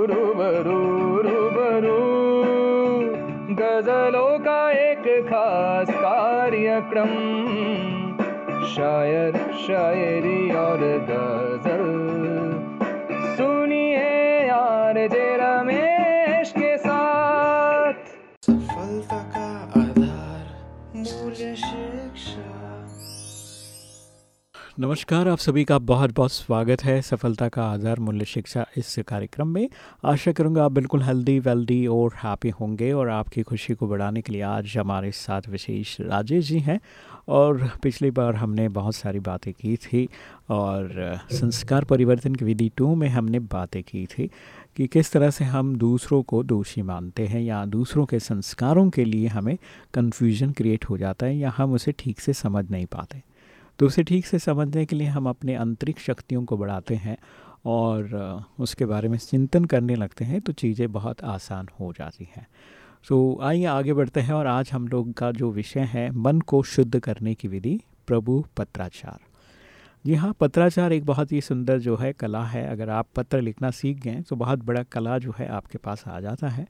रूबरू गजलों का एक खास कार्यक्रम, शायर, शायरी और गज़ल। सुनिए यार जे रमेश के साथ। सफलता का आधार मूल्य नमस्कार, आप सभी का बहुत बहुत स्वागत है सफलता का आधार मूल्य शिक्षा इस कार्यक्रम में। आशा करूँगा आप बिल्कुल हेल्दी, वेल्दी और हैप्पी होंगे और आपकी खुशी को बढ़ाने के लिए आज हमारे साथ विशेष राजेश जी हैं। और पिछली बार हमने बहुत सारी बातें की थी और संस्कार परिवर्तन की विधि टू में हमने बातें की थी कि किस तरह से हम दूसरों को दोषी मानते हैं या दूसरों के संस्कारों के लिए हमें कन्फ्यूज़न क्रिएट हो जाता है या हम उसे ठीक से समझ नहीं पाते। तो उसे ठीक से समझने के लिए हम अपने आंतरिक शक्तियों को बढ़ाते हैं और उसके बारे में चिंतन करने लगते हैं तो चीज़ें बहुत आसान हो जाती हैं। तो आइए आगे बढ़ते हैं और आज हम लोग का जो विषय है मन को शुद्ध करने की विधि प्रभु पत्राचार। जी हाँ पत्राचार एक बहुत ही सुंदर जो है कला है। अगर आप पत्र लिखना सीख गए तो बहुत बड़ा कला जो है आपके पास आ जाता है।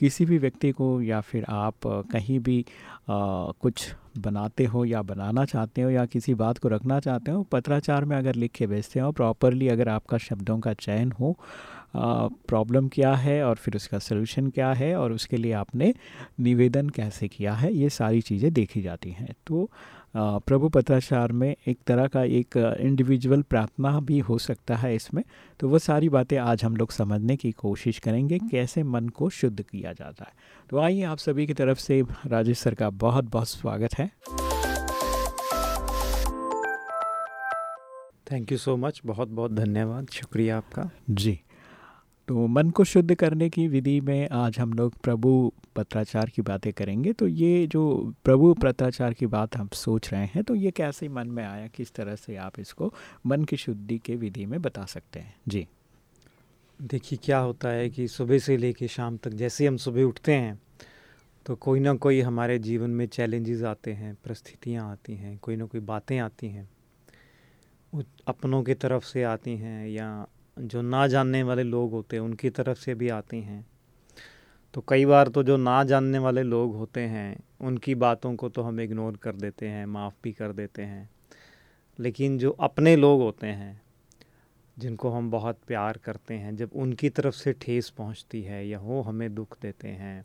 किसी भी व्यक्ति को या फिर आप कहीं भी आ, कुछ बनाते हो या बनाना चाहते हो या किसी बात को रखना चाहते हो, पत्राचार में अगर लिख के भेजते हो प्रॉपरली अगर आपका शब्दों का चयन हो प्रॉब्लम क्या है और फिर उसका सलूशन क्या है और उसके लिए आपने निवेदन कैसे किया है, ये सारी चीज़ें देखी जाती हैं। तो प्रभु पत्राचार में एक तरह का एक इंडिविजुअल प्रार्थना भी हो सकता है इसमें। तो वो सारी बातें आज हम लोग समझने की कोशिश करेंगे कैसे मन को शुद्ध किया जाता है। तो आइए आप सभी की तरफ़ से राजेश सर का बहुत बहुत स्वागत है। थैंक यू सो मच बहुत बहुत धन्यवाद। शुक्रिया आपका। जी। तो मन को शुद्ध करने की विधि में आज हम लोग प्रभु पत्राचार की बातें करेंगे। तो ये जो प्रभु पत्राचार की बात हम सोच रहे हैं तो ये कैसे मन में आया, किस तरह से आप इसको मन की शुद्धि के विधि में बता सकते हैं? जी। देखिए, क्या होता है कि सुबह से लेके शाम तक जैसे हम सुबह उठते हैं तो कोई ना कोई हमारे जीवन में चैलेंजेस आते हैं, परिस्थितियाँ आती हैं, कोई ना कोई बातें आती हैं अपनों की तरफ़ से आती हैं या जो ना जानने वाले लोग होते हैं उनकी तरफ़ से भी आती हैं। तो कई बार तो जो ना जानने वाले लोग होते हैं उनकी बातों को तो हम इग्नोर कर देते हैं माफ़ भी कर देते हैं। लेकिन जो अपने लोग होते हैं जिनको हम बहुत प्यार करते हैं जब उनकी तरफ़ से ठेस पहुँचती है या वो हमें दुख देते हैं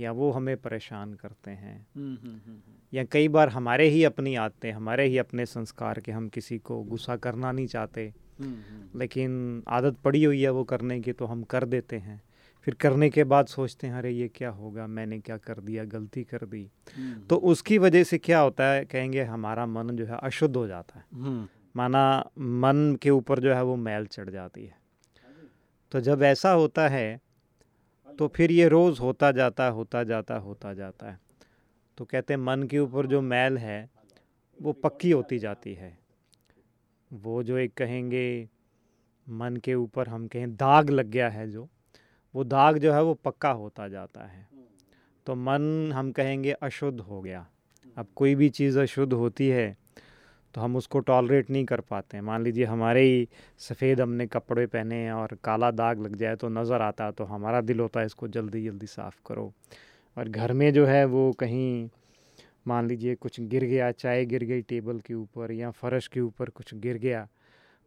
या वो हमें परेशान करते हैं। हम्म, हम्म, हम्म, या कई बार हमारे ही अपनी आते हमारे ही अपने संस्कार के हम किसी को गुस्सा करना नहीं चाहते। लेकिन आदत पड़ी हुई है वो करने की तो हम कर देते हैं। फिर करने के बाद सोचते हैं अरे ये क्या होगा? मैंने क्या कर दिया? गलती कर दी। तो उसकी वजह से क्या होता है कहेंगे हमारा मन जो है अशुद्ध हो जाता है। माना मन के ऊपर जो है वो मैल चढ़ जाती है। तो जब ऐसा होता है तो फिर ये रोज़ होता जाता होता जाता होता जाता है। तो कहते हैं मन के ऊपर जो मैल है वो पक्की होती जाती है। वो जो एक कहेंगे, मन के ऊपर हम कहें, दाग लग गया है जो, वो दाग जो है वो पक्का होता जाता है। तो मन हम कहेंगे अशुद्ध हो गया। अब कोई भी चीज़ अशुद्ध होती है तो हम उसको टॉलरेट नहीं कर पाते। मान लीजिए हमारे ही सफ़ेद हमने कपड़े पहने और काला दाग लग जाए तो नज़र आता तो हमारा दिल होता है इसको जल्दी जल्दी साफ़ करो। और घर में जो है वो कहीं मान लीजिए कुछ गिर गया, चाय गिर गई टेबल के ऊपर या फ़र्श के ऊपर कुछ गिर गया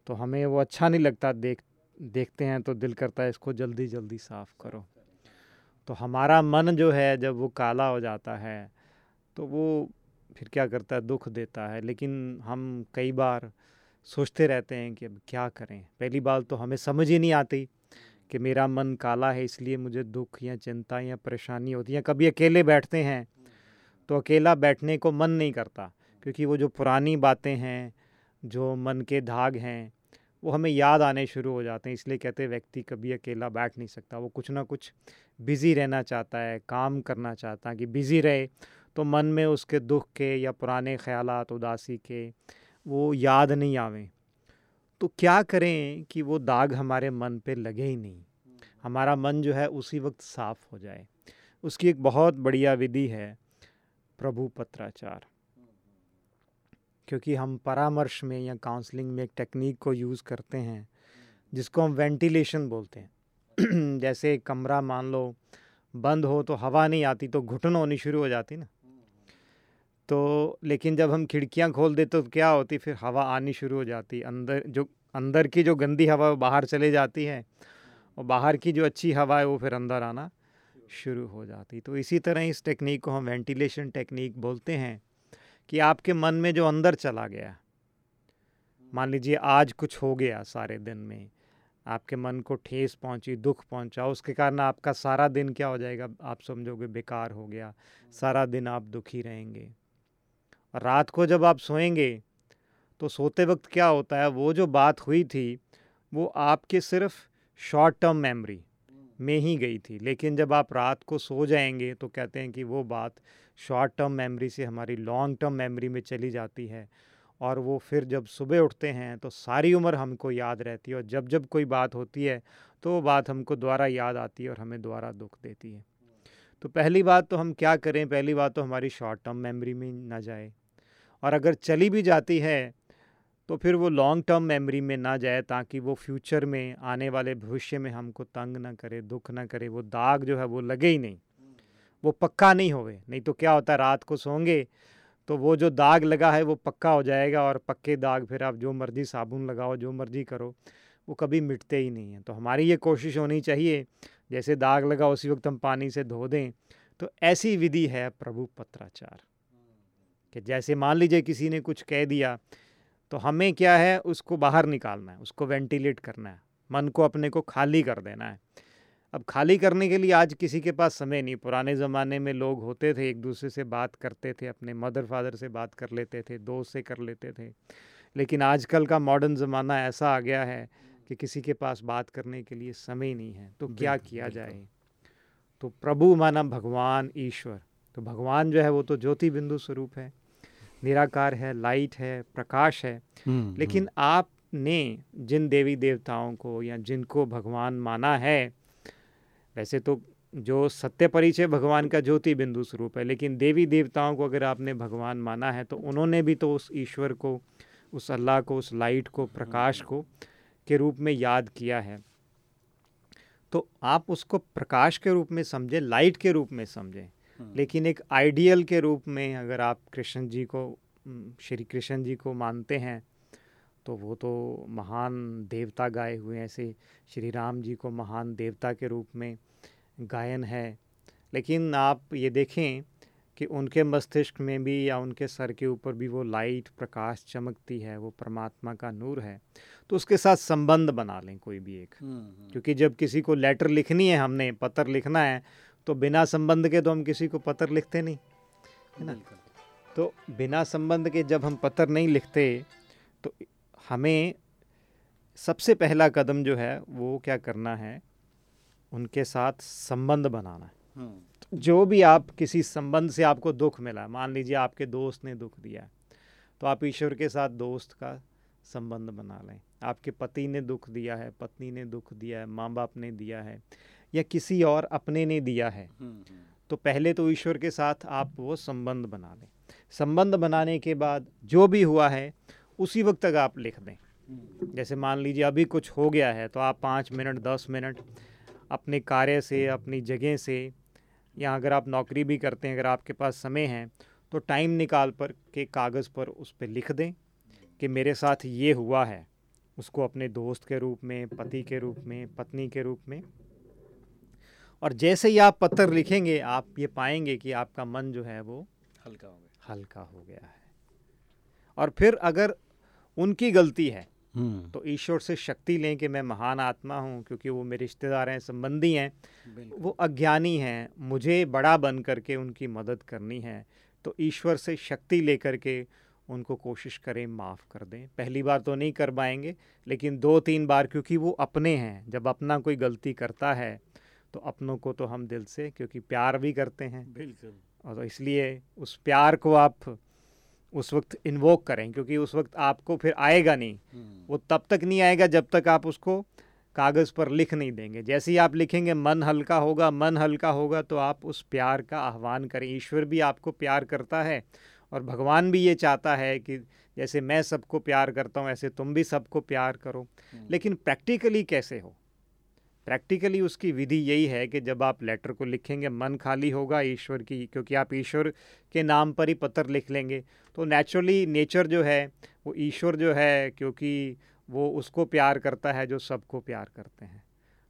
तो हमें वो अच्छा नहीं लगता। देख, देखते हैं तो दिल करता है इसको जल्दी जल्दी साफ़ करो। तो हमारा मन जो है, जब वो काला हो जाता है तो वो फिर क्या करता है? दुख देता है। लेकिन हम कई बार सोचते रहते हैं कि अब क्या करें? पहली बार तो हमें समझ ही नहीं आती कि मेरा मन काला है, इसलिए मुझे दुख या चिंता या परेशानी होती है। कभी अकेले बैठते हैं तो अकेला बैठने को मन नहीं करता, क्योंकि वो जो पुरानी बातें हैं, जो मन के धाग हैं, वो हमें याद आने शुरू हो जाते हैं, इसलिए कहते हैं व्यक्ति कभी अकेला बैठ नहीं सकता। वो कुछ ना कुछ बिज़ी रहना चाहता है, काम करना चाहता है, कि बिज़ी रहे तो मन में उसके दुख के या पुराने ख्याल उदासी के वो याद नहीं आवें। तो क्या करें कि वो दाग हमारे मन पे लगे ही नहीं? हमारा मन जो है उसी वक्त साफ़ हो जाए। उसकी एक बहुत बढ़िया विधि है प्रभु पत्राचार। क्योंकि हम परामर्श में या काउंसलिंग में एक टेक्निक को यूज़ करते हैं, जिसको हम वेंटिलेशन बोलते हैं। जैसे कमरा मान लो बंद हो तो हवा नहीं आती तो घुटन होनी शुरू हो जाती ना। तो लेकिन जब हम खिड़कियाँ खोल देते तो क्या होती, फिर हवा आनी शुरू हो जाती। अंदर जो, अंदर की जो गंदी हवा वो बाहर चले जाती है और बाहर की जो अच्छी हवा है वो फिर अंदर आना। शुरू हो जाती तो इसी तरह इस टेक्निक को हम वेंटिलेशन टेक्निक बोलते हैं कि आपके मन में जो अंदर चला गया, मान लीजिए आज कुछ हो गया सारे दिन में, आपके मन को ठेस पहुँची, दुख पहुँचा, उसके कारण आपका सारा दिन क्या हो जाएगा? आप समझोगे बेकार हो गया, सारा दिन आप दुखी रहेंगे। और रात को जब आप सोएँगे तो सोते वक्त क्या होता है? वो जो बात हुई थी, वो आपके सिर्फ़ शॉर्ट टर्म मेमोरी में ही गई थी। लेकिन जब आप रात को सो जाएँगे तो कहते हैं कि वो बात शॉर्ट टर्म मेमोरी से हमारी लॉन्ग टर्म मेमोरी में चली जाती है। और वो फिर जब सुबह उठते हैं तो सारी उम्र हमको याद रहती है और जब जब कोई बात होती है तो वो बात हमको दोबारा याद आती है और हमें दोबारा दुख देती है। तो पहली बात तो हम क्या करें? पहली बात तो हमारी शॉर्ट टर्म मेमोरी में ना जाए। और अगर चली भी जाती है तो फिर वो लॉन्ग टर्म मेमोरी में ना जाए ताकि वो फ्यूचर में, आने वाले भविष्य में हमको तंग ना करे, दुख ना करे, वो दाग जो है वो लगे ही नहीं। वो पक्का नहीं होवे, नहीं तो क्या होता है रात को सोंगे तो वो जो दाग लगा है वो पक्का हो जाएगा और पक्के दाग फिर आप जो मर्ज़ी साबुन लगाओ, जो मर्ज़ी करो, वो कभी मिटते ही नहीं हैं। तो हमारी ये कोशिश होनी चाहिए, जैसे दाग लगा उसी वक्त हम पानी से धो दें तो ऐसी विधि है प्रभु पत्राचार। कि जैसे मान लीजिए किसी ने कुछ कह दिया तो हमें क्या है? उसको बाहर निकालना है उसको वेंटिलेट करना है। मन को अपने को खाली कर देना है। अब खाली करने के लिए आज किसी के पास समय नहीं। पुराने ज़माने में लोग होते थे एक दूसरे से बात करते थे अपने मदर फादर से बात कर लेते थे दोस्त से कर लेते थे। लेकिन आजकल का मॉडर्न ज़माना ऐसा आ गया है कि किसी के पास बात करने के लिए समय नहीं है। तो क्या किया जाए? तो प्रभु माना भगवान ईश्वर। तो भगवान जो है वो तो ज्योति बिंदु स्वरूप है। निराकार है लाइट है प्रकाश है हम्म, लेकिन हम्म। आपने जिन देवी देवताओं को या जिनको भगवान माना है वैसे तो जो सत्य परिचय भगवान का ज्योति बिंदु स्वरूप है लेकिन देवी देवताओं को अगर आपने भगवान माना है तो उन्होंने भी तो उस ईश्वर को उस अल्लाह को उस लाइट को प्रकाश को के रूप में याद किया है तो आप उसको प्रकाश के रूप में समझें लाइट के रूप में समझें। लेकिन एक आइडियल के रूप में अगर आप कृष्ण जी को श्री कृष्ण जी को मानते हैं तो वो तो महान देवता गाए हुए हैं। ऐसे श्री राम जी को महान देवता के रूप में गायन है। लेकिन आप ये देखें कि उनके मस्तिष्क में भी या उनके सर के ऊपर भी वो लाइट प्रकाश चमकती है वो परमात्मा का नूर है। तो उसके साथ संबंध बना लें कोई भी एक। हम्म, हम्म। क्योंकि जब किसी को लेटर लिखनी है हमने पत्र लिखना है तो बिना संबंध के तो हम किसी को पत्र लिखते नहीं है ना? तो बिना संबंध के जब हम पत्र नहीं लिखते तो हमें सबसे पहला कदम जो है वो क्या करना है? उनके साथ संबंध बनाना है। हम्म। जो भी आप किसी संबंध से आपको दुख मिला मान लीजिए आपके दोस्त ने दुख दिया तो आप ईश्वर के साथ दोस्त का संबंध बना लें। आपके पति ने दुख दिया है पत्नी ने दुख दिया है माँ बाप ने दिया है या किसी और अपने ने दिया है हम्म, हम्म। तो पहले तो ईश्वर के साथ आप वो संबंध बना लें संबंध बनाने के बाद जो भी हुआ है उसी वक्त तक आप लिख दें हम्म। जैसे मान लीजिए अभी कुछ हो गया है तो आप पाँच मिनट दस मिनट अपने कार्य से अपनी जगह से या अगर आप नौकरी भी करते हैं अगर आपके पास समय है तो टाइम निकाल पर के कागज़ पर उस पर लिख दें कि मेरे साथ ये हुआ है उसको अपने दोस्त के रूप में पति के रूप में पत्नी के रूप में और जैसे ही आप पत्र लिखेंगे आप ये पाएँगे कि आपका मन जो है वो हल्का हो गया। हल्का हो गया है। और फिर अगर उनकी गलती है हम्म। तो ईश्वर से शक्ति लें कि मैं महान आत्मा हूँ क्योंकि वो मेरे रिश्तेदार हैं संबंधी हैं वो अज्ञानी हैं मुझे बड़ा बन करके उनकी मदद करनी है तो ईश्वर से शक्ति लेकर के उनको कोशिश करें माफ़ कर दें। पहली बार तो नहीं कर पाएँगे लेकिन दो तीन बार क्योंकि वो अपने हैं जब अपना कोई गलती करता है तो अपनों को तो हम दिल से क्योंकि प्यार भी करते हैं। बिल्कुल। और तो इसलिए उस प्यार को आप उस वक्त इन्वोक करें क्योंकि उस वक्त आपको फिर आएगा नहीं। हम्म। वो तब तक नहीं आएगा जब तक आप उसको कागज़ पर लिख नहीं देंगे। जैसे ही आप लिखेंगे मन हल्का होगा मन हल्का होगा तो आप उस प्यार का आह्वान करें। ईश्वर भी आपको प्यार करता है और भगवान भी ये चाहता है कि जैसे मैं सबको प्यार करता हूँ ऐसे तुम भी सबको प्यार करो। लेकिन प्रैक्टिकली कैसे हो? प्रैक्टिकली उसकी विधि यही है कि जब आप लेटर को लिखेंगे मन खाली होगा ईश्वर की क्योंकि आप ईश्वर के नाम पर ही पत्र लिख लेंगे। तो नेचुरली नेचर जो है वो ईश्वर जो है क्योंकि वो उसको प्यार करता है जो सबको प्यार करते हैं।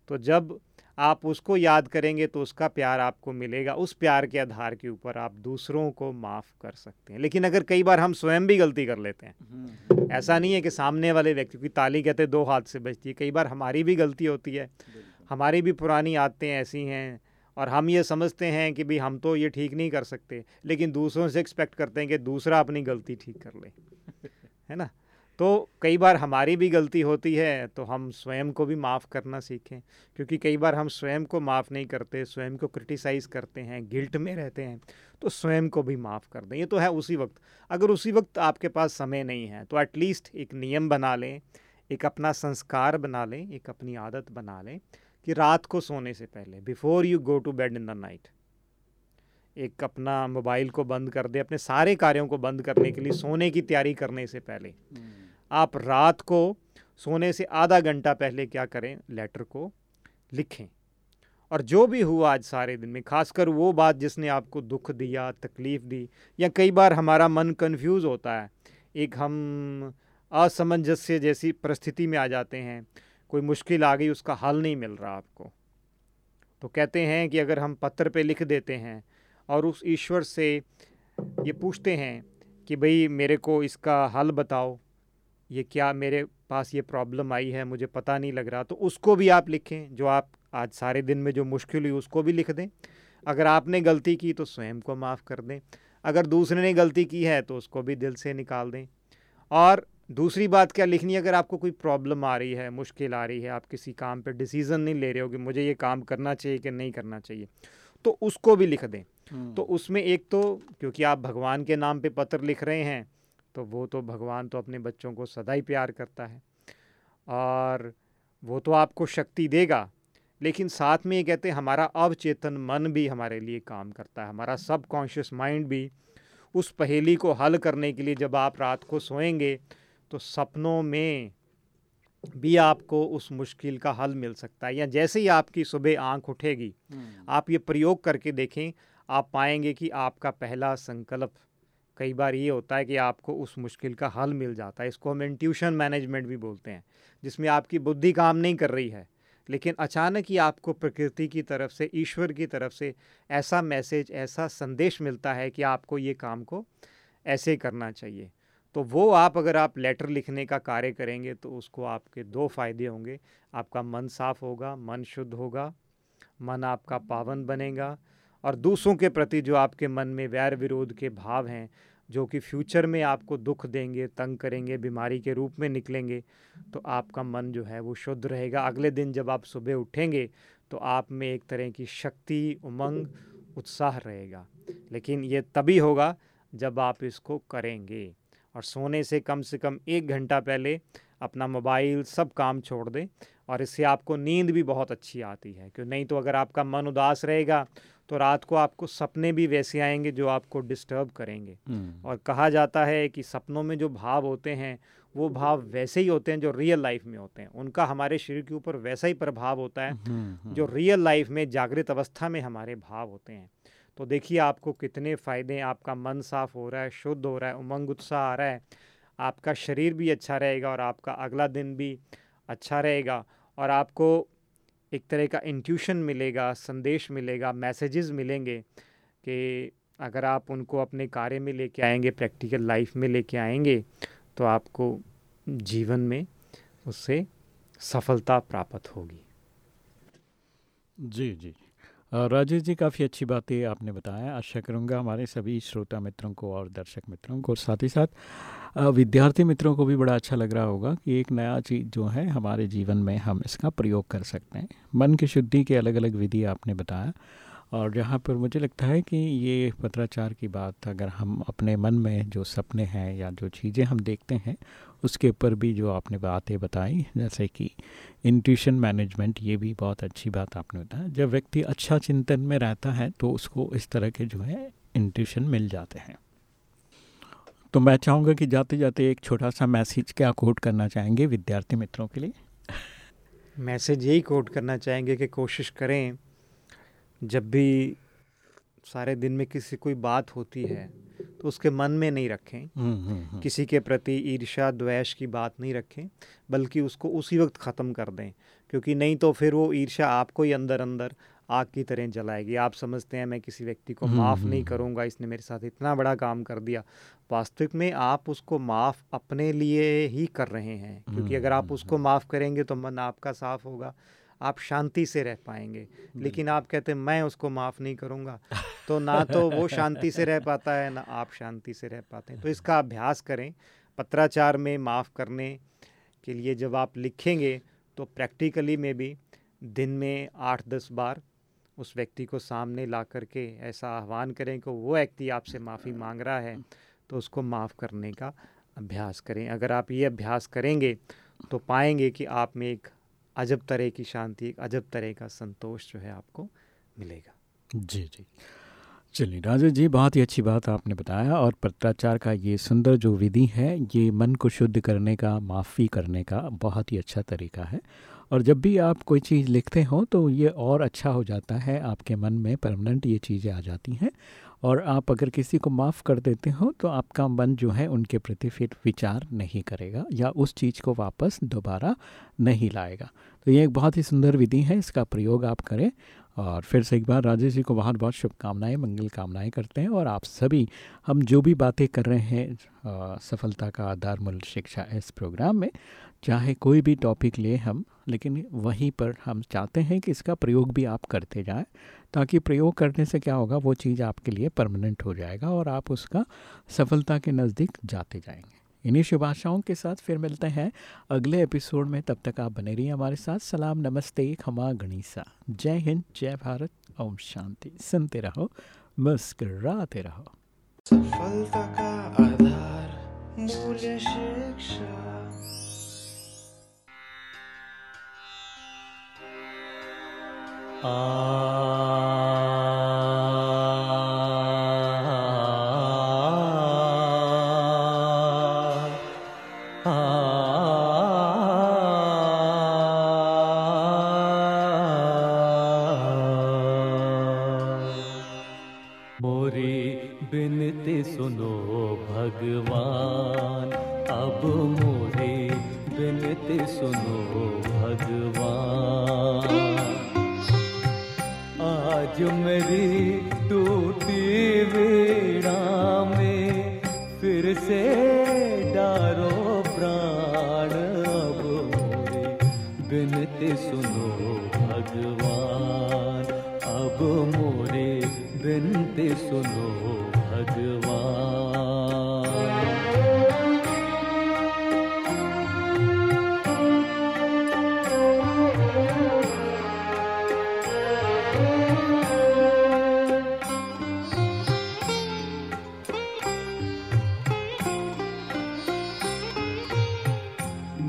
तो जब आप उसको याद करेंगे तो उसका प्यार आपको मिलेगा उस प्यार के आधार के ऊपर आप दूसरों को माफ़ कर सकते हैं। लेकिन अगर कई बार हम स्वयं भी गलती कर लेते हैं हम्म। ऐसा नहीं है कि सामने वाले व्यक्ति की ताली कहते दो हाथ से बचती है कई बार हमारी भी गलती होती है। हमारी भी पुरानी आदतें ऐसी हैं और हम ये समझते हैं कि भाई हम तो ये ठीक नहीं कर सकते लेकिन दूसरों से एक्सपेक्ट करते हैं कि दूसरा अपनी गलती ठीक कर ले। है ना? तो कई बार हमारी भी गलती होती है तो हम स्वयं को भी माफ़ करना सीखें क्योंकि कई बार हम स्वयं को माफ़ नहीं करते स्वयं को क्रिटिसाइज़ करते हैं गिल्ट में रहते हैं तो स्वयं को भी माफ़ कर दें। ये तो है उसी वक्त। अगर उसी वक्त आपके पास समय नहीं है तो एटलीस्ट एक नियम बना लें एक अपना संस्कार बना लें एक अपनी आदत बना लें कि रात को सोने से पहले before you go to bed in the night एक अपना मोबाइल को बंद कर दे, अपने सारे कार्यों को बंद करने के लिए, सोने की तैयारी करने से पहले। आप रात को सोने से आधा घंटा पहले क्या करें लेटर को लिखें और जो भी हुआ आज सारे दिन में, खासकर वो बात जिसने आपको दुख दिया, तकलीफ़ दी, या कई बार हमारा मन कंफ्यूज होता है, एक हम असमंजस्य जैसी परिस्थिति में आ जाते हैं कोई मुश्किल आ गई, उसका हल नहीं मिल रहा आपको। तो कहते हैं कि अगर हम पत्र पे लिख देते हैं और उस ईश्वर से ये पूछते हैं कि भाई मेरे को इसका हल बताओ, ये क्या मेरे पास ये प्रॉब्लम आई है, मुझे पता नहीं लग रहा तो उसको भी आप लिखें, जो आप आज सारे दिन में जो मुश्किल हुई उसको भी लिख दें। अगर आपने गलती की तो स्वयं को माफ़ कर दें। अगर दूसरे ने गलती की है तो उसको भी दिल से निकाल दें। और दूसरी बात क्या लिखनी है अगर आपको कोई प्रॉब्लम आ रही है मुश्किल आ रही है आप किसी काम पर डिसीज़न नहीं ले रहे हो कि मुझे ये काम करना चाहिए कि नहीं करना चाहिए तो उसको भी लिख दें हम्म। तो उसमें एक तो क्योंकि आप भगवान के नाम पे पत्र लिख रहे हैं तो वो तो भगवान तो अपने बच्चों को सदा ही प्यार करता है और वो तो आपको शक्ति देगा लेकिन साथ में ये कहते हैं हमारा अवचेतन मन भी हमारे लिए काम करता है हमारा सब कॉन्शियस माइंड भी उस पहेली को हल करने के लिए जब आप रात को सोएँगे तो सपनों में भी आपको उस मुश्किल का हल मिल सकता है। या जैसे ही आपकी सुबह आँख उठेगी हम्म। आप ये प्रयोग करके देखें आप पाएँगे कि आपका पहला संकल्प कई बार ये होता है कि आपको उस मुश्किल का हल मिल जाता है। इसको हम इंट्यूशन मैनेजमेंट भी बोलते हैं जिसमें आपकी बुद्धि काम नहीं कर रही है लेकिन अचानक ही आपको प्रकृति की तरफ़ से ईश्वर की तरफ़ से ऐसा मैसेज ऐसा संदेश मिलता है कि आपको ये काम को ऐसे करना चाहिए। तो वो आप अगर आप लेटर लिखने का कार्य करेंगे तो उसको आपके दो फ़ायदे होंगे। आपका मन साफ़ होगा, मन शुद्ध होगा, मन आपका पावन बनेगा और दूसरों के प्रति जो आपके मन में वैर विरोध के भाव हैं, जो कि फ्यूचर में आपको दुख देंगे, तंग करेंगे, बीमारी के रूप में निकलेंगे तो आपका मन जो है वो शुद्ध रहेगा। अगले दिन जब आप सुबह उठेंगे तो आप में एक तरह की शक्ति, उमंग, उत्साह रहेगा। लेकिन ये तभी होगा जब आप इसको करेंगे। और सोने से कम से कम एक घंटा पहले अपना मोबाइल सब काम छोड़ दें और इससे आपको नींद भी बहुत अच्छी आती है क्यों नहीं तो अगर आपका मन उदास रहेगा तो रात को आपको सपने भी वैसे आएँगे जो आपको डिस्टर्ब करेंगे हम्म। और कहा जाता है कि सपनों में जो भाव होते हैं वो भाव वैसे ही होते हैं जो रियल लाइफ में होते हैं उनका हमारे शरीर के ऊपर वैसा ही प्रभाव होता है हम्म, हम्म। जो रियल लाइफ में जागृत अवस्था में हमारे भाव होते हैं तो देखिए आपको कितने फ़ायदे आपका मन साफ़ हो रहा है, शुद्ध हो रहा है, उमंग, उत्साह आ रहा है, आपका शरीर भी अच्छा रहेगा और आपका अगला दिन भी अच्छा रहेगा और आपको एक तरह का इंट्यूशन मिलेगा, संदेश मिलेगा मैसेजेस मिलेंगे कि अगर आप उनको अपने कार्य में लेके आएँगे प्रैक्टिकल लाइफ में लेके आएँगे तो आपको जीवन में उससे सफलता प्राप्त होगी। जी जी। राजेश जी, काफ़ी अच्छी बातें आपने बताया। आशा करूँगा हमारे सभी श्रोता मित्रों को और दर्शक मित्रों को साथ ही साथ विद्यार्थी मित्रों को भी बड़ा अच्छा लग रहा होगा कि एक नया चीज़ जो है हमारे जीवन में हम इसका प्रयोग कर सकते हैं। मन की शुद्धि के अलग अलग विधि आपने बताया। और जहाँ पर मुझे लगता है कि ये पत्राचार की बात अगर हम अपने मन में जो सपने हैं या जो चीज़ें हम देखते हैं, उसके ऊपर भी जो आपने बातें बताई, जैसे कि इंट्यूशन मैनेजमेंट ये भी बहुत अच्छी बात आपने बताया। जब व्यक्ति अच्छा चिंतन में रहता है तो उसको इस तरह के जो है इंट्यूशन मिल जाते हैं। तो मैं चाहूँगा कि जाते जाते एक छोटा सा मैसेज क्या कोट करना चाहेंगे विद्यार्थी मित्रों के लिए? मैसेज यही कोट करना चाहेंगे कि कोशिश करें जब भी सारे दिन में किसी कोई बात होती है तो उसके मन में नहीं रखें। हम्म, हम्म, हम्म। किसी के प्रति ईर्ष्या द्वेष की बात नहीं रखें बल्कि उसको उसी वक्त ख़त्म कर दें क्योंकि नहीं तो फिर वो ईर्ष्या आपको ही अंदर अंदर आग की तरह जलाएगी। आप समझते हैं मैं किसी व्यक्ति को माफ़ नहीं। करूँगा इसने मेरे साथ इतना बड़ा काम कर दिया। वास्तविक में आप उसको माफ़ अपने लिए ही कर रहे हैं क्योंकि अगर आप उसको माफ़ करेंगे तो मन आपका साफ़ होगा। आप शांति से रह पाएँगे। लेकिन आप कहते हैं मैं उसको माफ़ नहीं करूँगा। तो ना तो वो शांति से रह पाता है ना आप शांति से रह पाते हैं। तो इसका अभ्यास करें पत्राचार में माफ़ करने के लिए जब आप लिखेंगे तो प्रैक्टिकली में भी दिन में आठ दस बार उस व्यक्ति को सामने ला करके ऐसा आह्वान करें कि वो व्यक्ति आपसे माफ़ी मांग रहा है तो उसको माफ़ करने का अभ्यास करें। अगर आप ये अभ्यास करेंगे तो पाएँगे कि आप में एक अजब तरह की शांति, एक अजब तरह का संतोष जो है आपको मिलेगा। जी जी। चलिए राजेश जी, बहुत ही अच्छी बात आपने बताया और पत्राचार का ये सुंदर जो विधि है, ये मन को शुद्ध करने का, माफ़ी करने का बहुत ही अच्छा तरीका है। और जब भी आप कोई चीज़ लिखते हो तो ये और अच्छा हो जाता है, आपके मन में परमानेंट ये चीज़ें आ जाती हैं। और आप अगर किसी को माफ़ कर देते हो तो आपका मन जो है, उनके प्रति फिर विचार नहीं करेगा या उस चीज़ को वापस दोबारा नहीं लाएगा। तो ये एक बहुत ही सुंदर विधि है इसका प्रयोग आप करें। और फिर से एक बार राजेश जी को बहुत बहुत शुभकामनाएँ मंगल कामनाएँ करते हैं और आप सभी हम जो भी बातें कर रहे हैं अ, सफलता का आधार मूल शिक्षा इस प्रोग्राम में चाहे कोई भी टॉपिक ले हम लेकिन वहीं पर हम चाहते हैं कि इसका प्रयोग भी आप करते जाएँ ताकि प्रयोग करने से क्या होगा वो चीज़ आपके लिए परमानेंट हो जाएगा और आप उसका सफलता के नज़दीक जाते जाएँगे। इन्हीं शुभ आशाओं के साथ फिर मिलते हैं अगले एपिसोड में। तब तक आप बने रहिए हमारे साथ। सलाम नमस्ते खमा गणिसा। जय हिंद जय भारत। ओम शांति। सुनते रहो मुस्कराते रहो। सफलता का आधार मूल्य शिक्षा। मोरी भगवान। अब मोरे बिनती सुनो भगवान। आज मेरी टूटी वीणा में फिर से डारो प्राण। अब मोरी बिनती सुनो भगवान। अब मोरे बिनती सुनो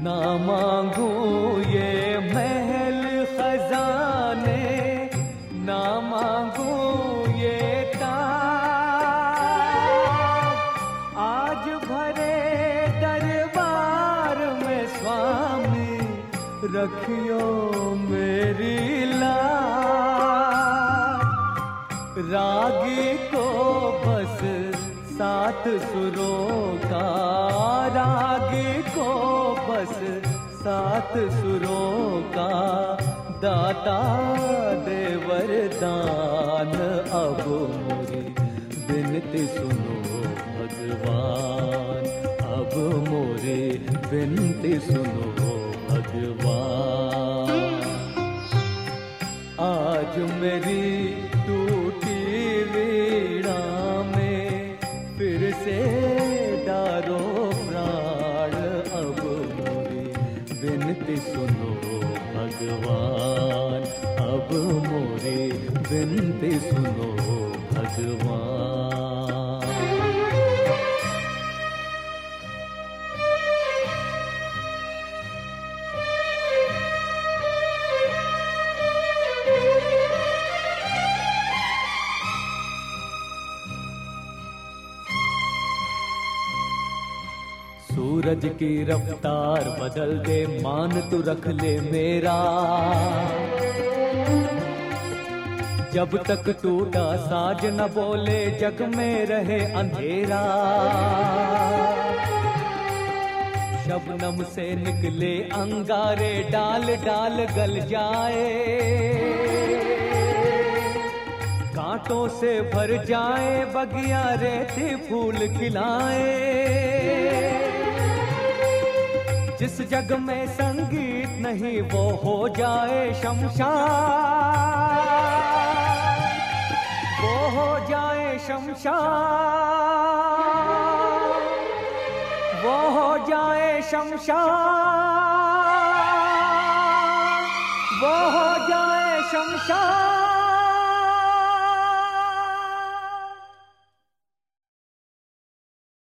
ना मांगू ये महल खजाने ना मांगू आज भरे दरबार में स्वामी रखियो सुरों का रागी को बस सात सुरों का दाता दे वरदान अब मोरी। बिनती सुनो भगवान, अब मोरे। बिनती सुनो भगवान। आज मेरी बिनती सुनो सूरज की रफ्तार बदल दे मान तू रख ले मेरा। जब तक टूटा साज न बोले, जग में रहे अंधेरा। शबनम से निकले, अंगारे डाल डाल गल जाए। कांटों से भर जाए, बगिया रेते फूल खिलाए। जिस जग में संगीत नहीं, वो हो जाए शमशान। वो हो जाए शमशान। वो हो जाए शमशान। वो हो जाए शमशान।